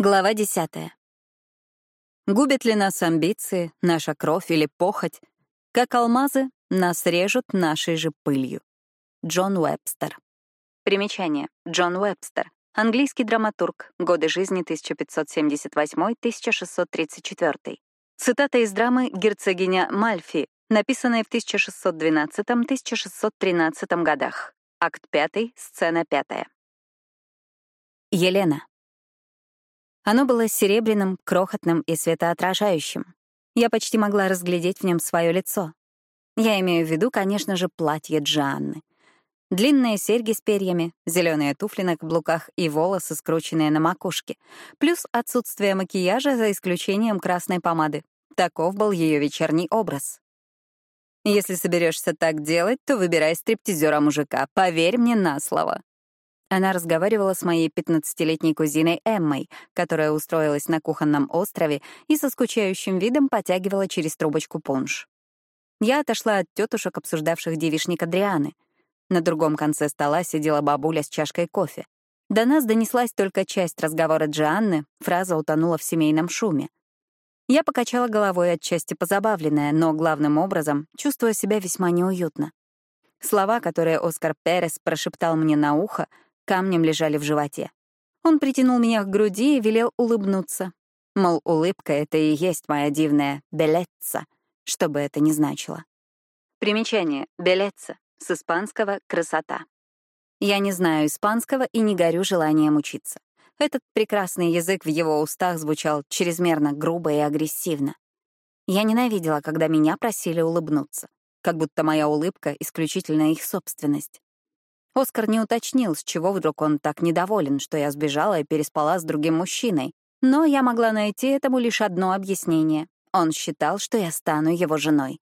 Глава десятая. Губят ли нас амбиции, наша кровь или похоть? Как алмазы, нас режут нашей же пылью. Джон Уэбстер. Примечание. Джон Уэбстер. Английский драматург. Годы жизни 1578-1634. Цитата из драмы «Герцогиня Мальфи», написанной в 1612-1613 годах. Акт 5, сцена 5. Елена. Оно было серебряным, крохотным и светоотражающим. Я почти могла разглядеть в нем свое лицо. Я имею в виду, конечно же, платье Джанны. Длинные серьги с перьями, зеленые туфли на каблуках и волосы, скрученные на макушке, плюс отсутствие макияжа за исключением красной помады. Таков был ее вечерний образ. Если соберешься так делать, то выбирай стриптизера мужика, поверь мне на слово. Она разговаривала с моей 15-летней кузиной Эммой, которая устроилась на кухонном острове и со скучающим видом потягивала через трубочку пунш. Я отошла от тетушек, обсуждавших девишник Адрианы. На другом конце стола сидела бабуля с чашкой кофе. До нас донеслась только часть разговора Джианны, фраза утонула в семейном шуме. Я покачала головой отчасти позабавленная, но главным образом чувствуя себя весьма неуютно. Слова, которые Оскар Перес прошептал мне на ухо, камнем лежали в животе. Он притянул меня к груди и велел улыбнуться. Мол, улыбка — это и есть моя дивная «белетца», что бы это ни значило. Примечание «белетца» с испанского «красота». Я не знаю испанского и не горю желанием учиться. Этот прекрасный язык в его устах звучал чрезмерно грубо и агрессивно. Я ненавидела, когда меня просили улыбнуться, как будто моя улыбка — исключительно их собственность. Оскар не уточнил, с чего вдруг он так недоволен, что я сбежала и переспала с другим мужчиной. Но я могла найти этому лишь одно объяснение. Он считал, что я стану его женой.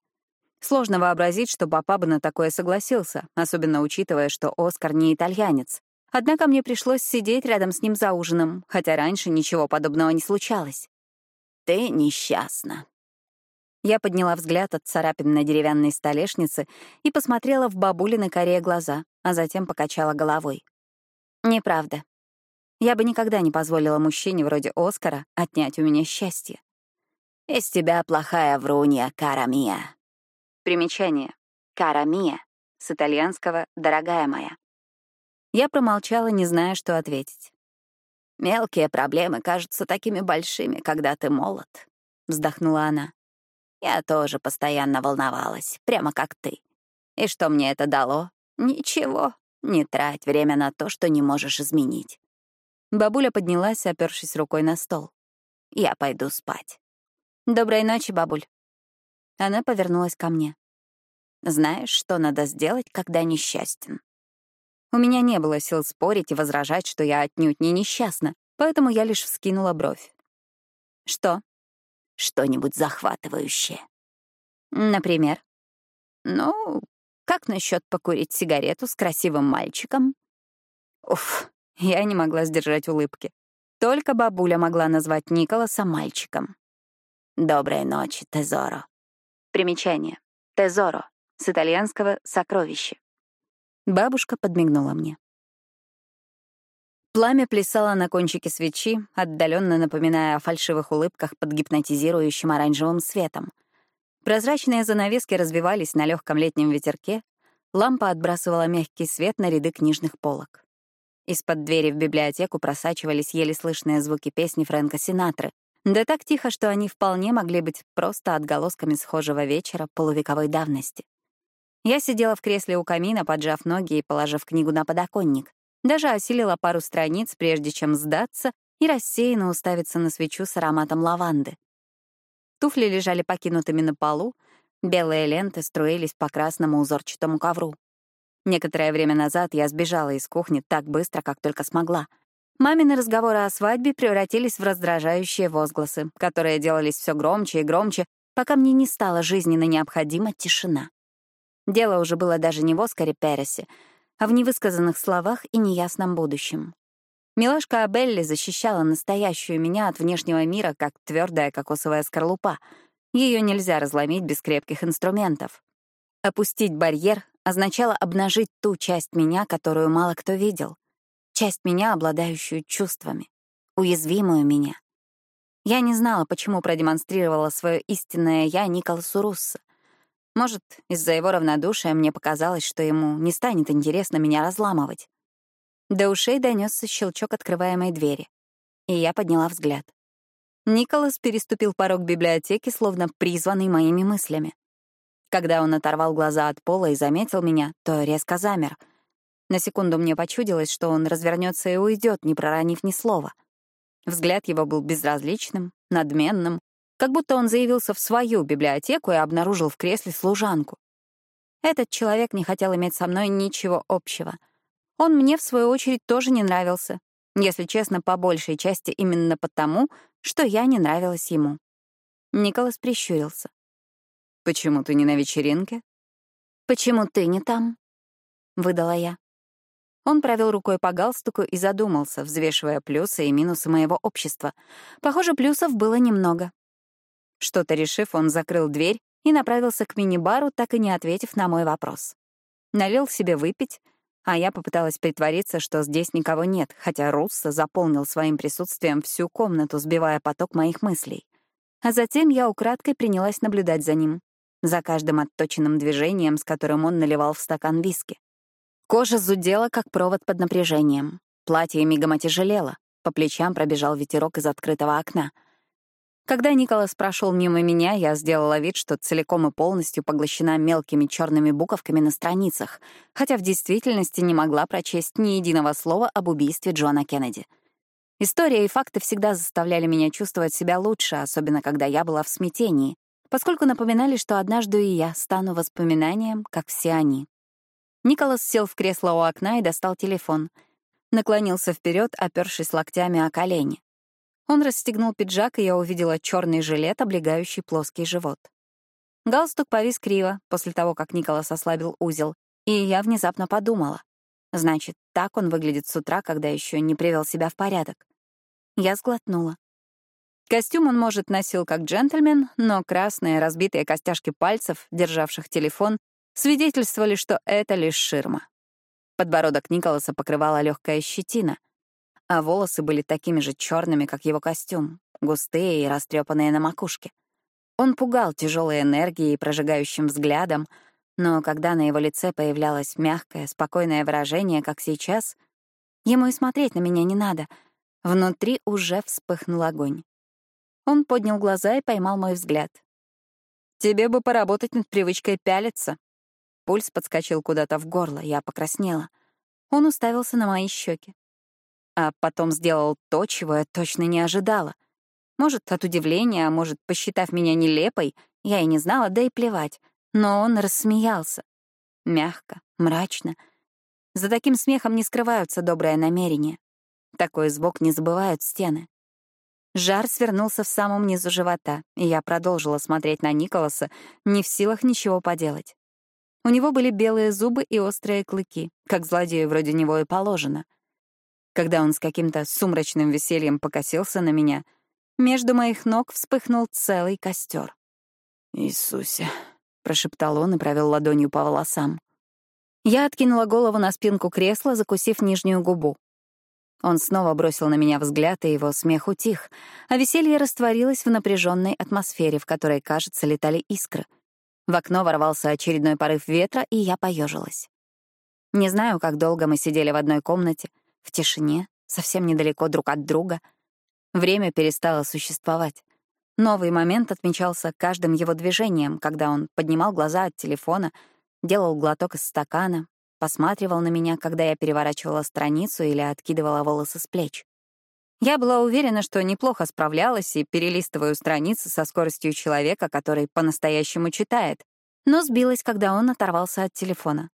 Сложно вообразить, что папа бы на такое согласился, особенно учитывая, что Оскар не итальянец. Однако мне пришлось сидеть рядом с ним за ужином, хотя раньше ничего подобного не случалось. «Ты несчастна», я подняла взгляд от царапин на деревянной столешнице и посмотрела в бабулины коре глаза, а затем покачала головой. Неправда. Я бы никогда не позволила мужчине вроде Оскара отнять у меня счастье. «Из тебя плохая врунья, кара мия». Примечание. «Кара мия» с итальянского «дорогая моя». Я промолчала, не зная, что ответить. «Мелкие проблемы кажутся такими большими, когда ты молод», — вздохнула она. Я тоже постоянно волновалась, прямо как ты. И что мне это дало? Ничего. Не трать время на то, что не можешь изменить. Бабуля поднялась, опершись рукой на стол. Я пойду спать. Доброй ночи, бабуль. Она повернулась ко мне. Знаешь, что надо сделать, когда несчастен? У меня не было сил спорить и возражать, что я отнюдь не несчастна, поэтому я лишь вскинула бровь. Что? Что-нибудь захватывающее. Например? Ну, как насчет покурить сигарету с красивым мальчиком? Уф, я не могла сдержать улыбки. Только бабуля могла назвать Николаса мальчиком. «Доброй ночи, Тезоро». Примечание. «Тезоро» с итальянского «сокровище». Бабушка подмигнула мне. Пламя плясало на кончике свечи, отдаленно напоминая о фальшивых улыбках под гипнотизирующим оранжевым светом. Прозрачные занавески развивались на легком летнем ветерке, лампа отбрасывала мягкий свет на ряды книжных полок. Из-под двери в библиотеку просачивались еле слышные звуки песни Фрэнка Синатры, да так тихо, что они вполне могли быть просто отголосками схожего вечера полувековой давности. Я сидела в кресле у камина, поджав ноги и положив книгу на подоконник. Даже осилила пару страниц, прежде чем сдаться и рассеянно уставиться на свечу с ароматом лаванды. Туфли лежали покинутыми на полу, белые ленты струились по красному узорчатому ковру. Некоторое время назад я сбежала из кухни так быстро, как только смогла. Мамины разговоры о свадьбе превратились в раздражающие возгласы, которые делались все громче и громче, пока мне не стала жизненно необходима тишина. Дело уже было даже не в Оскаре Пересе, а в невысказанных словах и неясном будущем. Милашка Абелли защищала настоящую меня от внешнего мира, как твердая кокосовая скорлупа. Ее нельзя разломить без крепких инструментов. Опустить барьер означало обнажить ту часть меня, которую мало кто видел. Часть меня, обладающую чувствами, уязвимую меня. Я не знала, почему продемонстрировала свое истинное «я» Николасу Руссо. Может, из-за его равнодушия мне показалось, что ему не станет интересно меня разламывать. До ушей донесся щелчок открываемой двери, и я подняла взгляд. Николас переступил порог библиотеки, словно призванный моими мыслями. Когда он оторвал глаза от пола и заметил меня, то резко замер. На секунду мне почудилось, что он развернется и уйдет, не проронив ни слова. Взгляд его был безразличным, надменным, как будто он заявился в свою библиотеку и обнаружил в кресле служанку. Этот человек не хотел иметь со мной ничего общего. Он мне, в свою очередь, тоже не нравился. Если честно, по большей части именно потому, что я не нравилась ему. Николас прищурился. «Почему ты не на вечеринке?» «Почему ты не там?» — выдала я. Он провел рукой по галстуку и задумался, взвешивая плюсы и минусы моего общества. Похоже, плюсов было немного. Что-то решив, он закрыл дверь и направился к мини-бару, так и не ответив на мой вопрос. Налил себе выпить, а я попыталась притвориться, что здесь никого нет, хотя Руссо заполнил своим присутствием всю комнату, сбивая поток моих мыслей. А затем я украдкой принялась наблюдать за ним, за каждым отточенным движением, с которым он наливал в стакан виски. Кожа зудела, как провод под напряжением. Платье мигом отяжелело, по плечам пробежал ветерок из открытого окна — когда Николас прошел мимо меня, я сделала вид, что целиком и полностью поглощена мелкими черными буковками на страницах, хотя в действительности не могла прочесть ни единого слова об убийстве Джона Кеннеди. История и факты всегда заставляли меня чувствовать себя лучше, особенно когда я была в смятении, поскольку напоминали, что однажды и я стану воспоминанием, как все они. Николас сел в кресло у окна и достал телефон. Наклонился вперед, опершись локтями о колени. Он расстегнул пиджак, и я увидела черный жилет, облегающий плоский живот. Галстук повис криво после того, как Николас ослабил узел, и я внезапно подумала. Значит, так он выглядит с утра, когда еще не привел себя в порядок. Я сглотнула. Костюм он, может, носил как джентльмен, но красные разбитые костяшки пальцев, державших телефон, свидетельствовали, что это лишь ширма. Подбородок Николаса покрывала легкая щетина — а волосы были такими же черными, как его костюм, густые и растрепанные на макушке. Он пугал тяжелой энергией и прожигающим взглядом, но когда на его лице появлялось мягкое, спокойное выражение, как сейчас, ему и смотреть на меня не надо. Внутри уже вспыхнул огонь. Он поднял глаза и поймал мой взгляд. «Тебе бы поработать над привычкой пялиться». Пульс подскочил куда-то в горло, я покраснела. Он уставился на мои щеки а потом сделал то, чего я точно не ожидала. Может, от удивления, а может, посчитав меня нелепой, я и не знала, да и плевать. Но он рассмеялся. Мягко, мрачно. За таким смехом не скрываются добрые намерения. Такой звук не забывают стены. Жар свернулся в самом низу живота, и я продолжила смотреть на Николаса, не в силах ничего поделать. У него были белые зубы и острые клыки, как злодею вроде него и положено — когда он с каким-то сумрачным весельем покосился на меня, между моих ног вспыхнул целый костер. «Иисусе», — прошептал он и провел ладонью по волосам. Я откинула голову на спинку кресла, закусив нижнюю губу. Он снова бросил на меня взгляд, и его смех утих, а веселье растворилось в напряженной атмосфере, в которой, кажется, летали искры. В окно ворвался очередной порыв ветра, и я поежилась. Не знаю, как долго мы сидели в одной комнате, в тишине, совсем недалеко друг от друга. Время перестало существовать. Новый момент отмечался каждым его движением, когда он поднимал глаза от телефона, делал глоток из стакана, посматривал на меня, когда я переворачивала страницу или откидывала волосы с плеч. Я была уверена, что неплохо справлялась и перелистываю страницы со скоростью человека, который по-настоящему читает, но сбилась, когда он оторвался от телефона.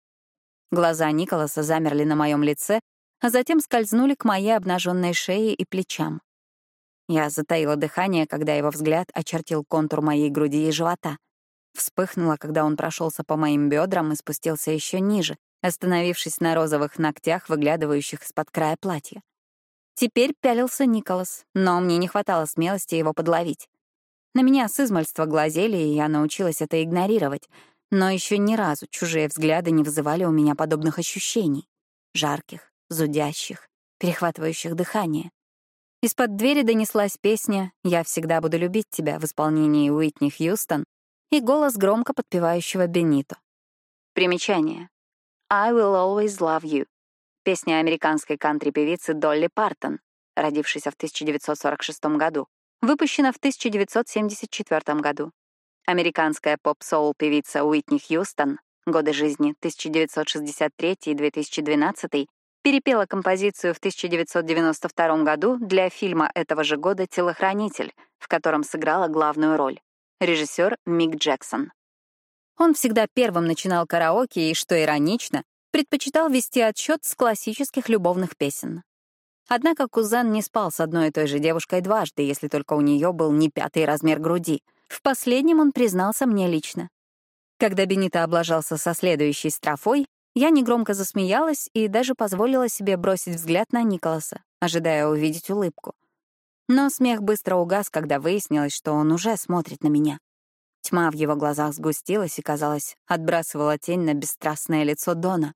Глаза Николаса замерли на моем лице, а затем скользнули к моей обнаженной шее и плечам. Я затаила дыхание, когда его взгляд очертил контур моей груди и живота. Вспыхнула, когда он прошелся по моим бедрам и спустился еще ниже, остановившись на розовых ногтях, выглядывающих из-под края платья. Теперь пялился Николас, но мне не хватало смелости его подловить. На меня с измальства глазели, и я научилась это игнорировать, но еще ни разу чужие взгляды не вызывали у меня подобных ощущений. Жарких, зудящих, перехватывающих дыхание. Из-под двери донеслась песня «Я всегда буду любить тебя» в исполнении Уитни Хьюстон и голос громко подпевающего Бенито. Примечание. «I will always love you» — песня американской кантри-певицы Долли Партон, родившейся в 1946 году, выпущена в 1974 году. Американская поп-соул-певица Уитни Хьюстон, годы жизни 1963 и 2012, перепела композицию в 1992 году для фильма этого же года «Телохранитель», в котором сыграла главную роль. Режиссер Мик Джексон. Он всегда первым начинал караоке и, что иронично, предпочитал вести отсчет с классических любовных песен. Однако кузен не спал с одной и той же девушкой дважды, если только у нее был не пятый размер груди. В последнем он признался мне лично. Когда Бенита облажался со следующей строфой, я негромко засмеялась и даже позволила себе бросить взгляд на Николаса, ожидая увидеть улыбку. Но смех быстро угас, когда выяснилось, что он уже смотрит на меня. Тьма в его глазах сгустилась и, казалось, отбрасывала тень на бесстрастное лицо Дона.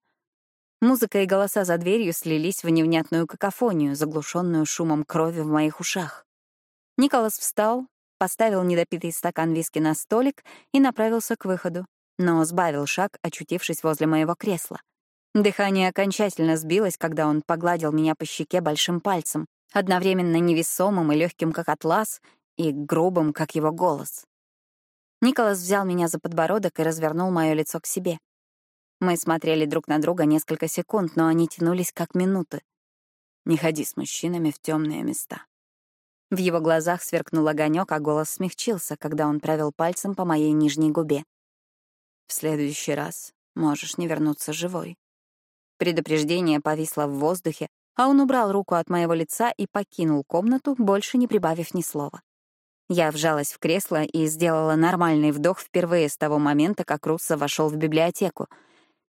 Музыка и голоса за дверью слились в невнятную какофонию, заглушенную шумом крови в моих ушах. Николас встал, поставил недопитый стакан виски на столик и направился к выходу но сбавил шаг, очутившись возле моего кресла. Дыхание окончательно сбилось, когда он погладил меня по щеке большим пальцем, одновременно невесомым и легким, как атлас, и грубым, как его голос. Николас взял меня за подбородок и развернул мое лицо к себе. Мы смотрели друг на друга несколько секунд, но они тянулись как минуты. «Не ходи с мужчинами в темные места». В его глазах сверкнул огонек, а голос смягчился, когда он провел пальцем по моей нижней губе. В следующий раз можешь не вернуться живой. Предупреждение повисло в воздухе, а он убрал руку от моего лица и покинул комнату, больше не прибавив ни слова. Я вжалась в кресло и сделала нормальный вдох впервые с того момента, как Руссо вошел в библиотеку.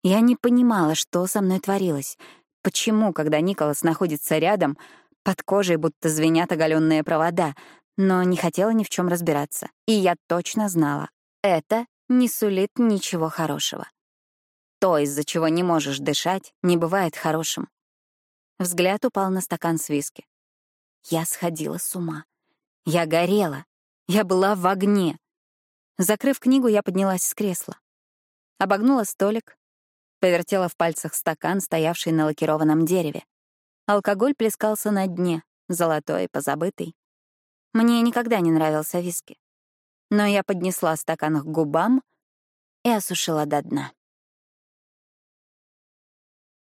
Я не понимала, что со мной творилось. Почему, когда Николас находится рядом, под кожей будто звенят оголенные провода, но не хотела ни в чем разбираться. И я точно знала — это не сулит ничего хорошего. То, из-за чего не можешь дышать, не бывает хорошим. Взгляд упал на стакан с виски. Я сходила с ума. Я горела. Я была в огне. Закрыв книгу, я поднялась с кресла. Обогнула столик, повертела в пальцах стакан, стоявший на лакированном дереве. Алкоголь плескался на дне, золотой и позабытый. Мне никогда не нравился виски но я поднесла стакан к губам и осушила до дна.